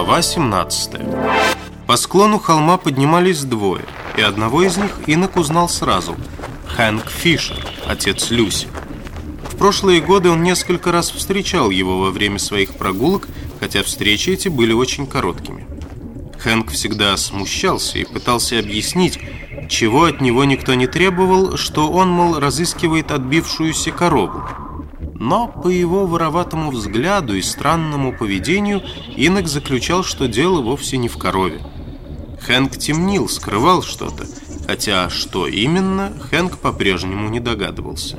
Глава 17 По склону холма поднимались двое, и одного из них Инок узнал сразу – Хэнк Фишер, отец Люси. В прошлые годы он несколько раз встречал его во время своих прогулок, хотя встречи эти были очень короткими. Хэнк всегда смущался и пытался объяснить, чего от него никто не требовал, что он, мол, разыскивает отбившуюся корову. Но по его вороватому взгляду и странному поведению Инок заключал, что дело вовсе не в корове. Хэнк темнил, скрывал что-то, хотя что именно, Хэнк по-прежнему не догадывался.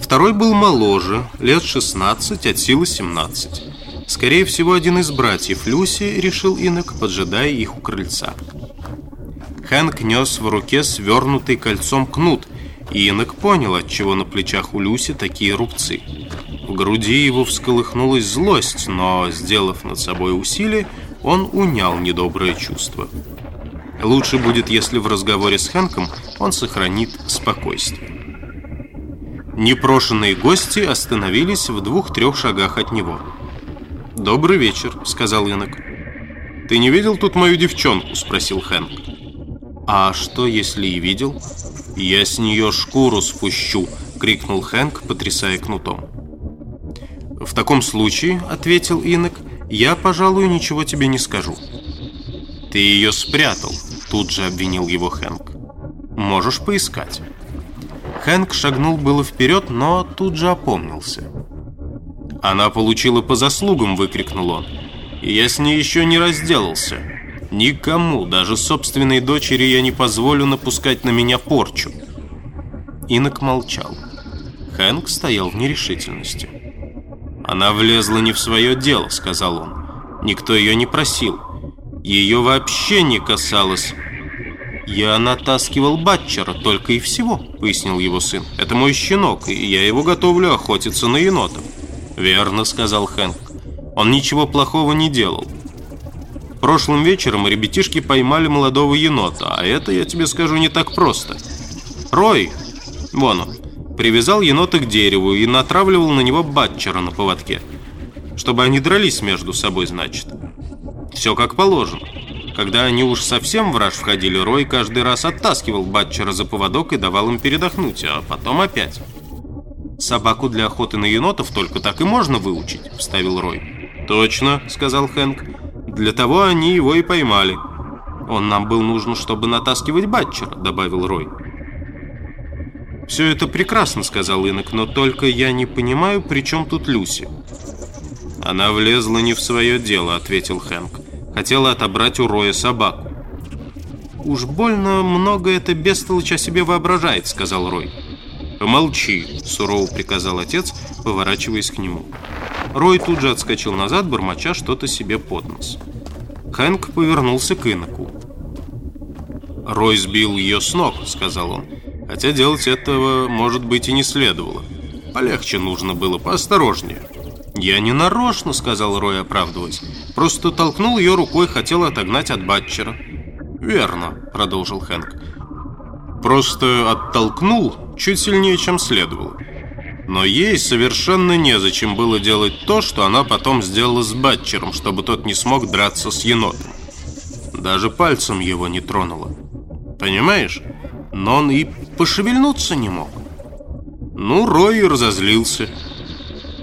Второй был моложе, лет 16, от силы 17. Скорее всего, один из братьев Люси, решил Инок, поджидая их у крыльца. Хэнк нес в руке свернутый кольцом кнут – Инок понял, отчего на плечах у Люси такие рубцы. В груди его всколыхнулась злость, но, сделав над собой усилие, он унял недоброе чувство. Лучше будет, если в разговоре с Хэнком он сохранит спокойствие. Непрошенные гости остановились в двух-трех шагах от него. «Добрый вечер», — сказал Инок. «Ты не видел тут мою девчонку?» — спросил Хэнк. «А что, если и видел?» «Я с нее шкуру спущу!» — крикнул Хэнк, потрясая кнутом. «В таком случае, — ответил Инок, — я, пожалуй, ничего тебе не скажу». «Ты ее спрятал», — тут же обвинил его Хэнк. «Можешь поискать». Хэнк шагнул было вперед, но тут же опомнился. «Она получила по заслугам!» — выкрикнул он. «И я с ней еще не разделался!» Никому, даже собственной дочери, я не позволю напускать на меня порчу. Инок молчал. Хэнк стоял в нерешительности. «Она влезла не в свое дело», — сказал он. «Никто ее не просил. Ее вообще не касалось». «Я натаскивал Батчера только и всего», — пояснил его сын. «Это мой щенок, и я его готовлю охотиться на енотов». «Верно», — сказал Хэнк. «Он ничего плохого не делал. Прошлым вечером ребятишки поймали молодого енота, а это, я тебе скажу, не так просто. Рой, вон он, привязал енота к дереву и натравливал на него батчера на поводке. Чтобы они дрались между собой, значит. Все как положено. Когда они уж совсем в раж входили, Рой каждый раз оттаскивал батчера за поводок и давал им передохнуть, а потом опять. «Собаку для охоты на енотов только так и можно выучить», — вставил Рой. «Точно», — сказал Хэнк. Для того они его и поймали. Он нам был нужен, чтобы натаскивать Батчера, добавил Рой. «Все это прекрасно», — сказал Инок, «но только я не понимаю, при чем тут Люси». «Она влезла не в свое дело», — ответил Хэнк. «Хотела отобрать у Роя собаку». «Уж больно много это бестолочь о себе воображает», — сказал Рой. «Помолчи», — сурово приказал отец, поворачиваясь к нему. Рой тут же отскочил назад, бормоча что-то себе под нос. Хэнк повернулся к иноку. «Рой сбил ее с ног», — сказал он. «Хотя делать этого, может быть, и не следовало. Полегче нужно было, поосторожнее». «Я не нарочно», — сказал Рой, оправдываясь. «Просто толкнул ее рукой, хотел отогнать от Батчера». «Верно», — продолжил Хэнк. «Просто оттолкнул чуть сильнее, чем следовало. Но ей совершенно незачем было делать то, что она потом сделала с Батчером, чтобы тот не смог драться с енотом. Даже пальцем его не тронула. Понимаешь? Но он и пошевельнуться не мог. Ну, Рой разозлился.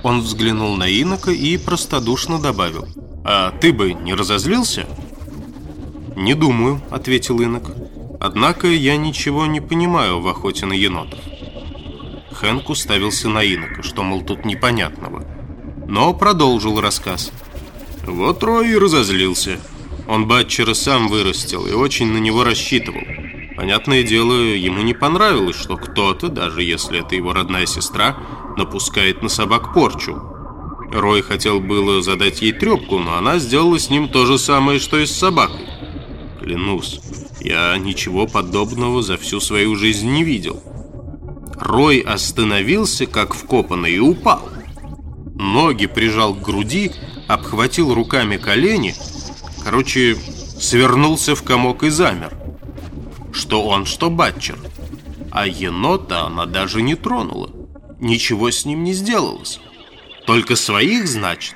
Он взглянул на Инока и простодушно добавил. «А ты бы не разозлился?» «Не думаю», — ответил Инок. «Однако я ничего не понимаю в охоте на енотов». Хэнк уставился на инока, что, мол, тут непонятного. Но продолжил рассказ. Вот Рой и разозлился. Он Батчера сам вырастил и очень на него рассчитывал. Понятное дело, ему не понравилось, что кто-то, даже если это его родная сестра, напускает на собак порчу. Рой хотел было задать ей трепку, но она сделала с ним то же самое, что и с собакой. Клянусь, я ничего подобного за всю свою жизнь не видел. Рой остановился, как вкопанный, и упал. Ноги прижал к груди, обхватил руками колени. Короче, свернулся в комок и замер. Что он, что Батчер. А енота она даже не тронула. Ничего с ним не сделалось. Только своих, значит.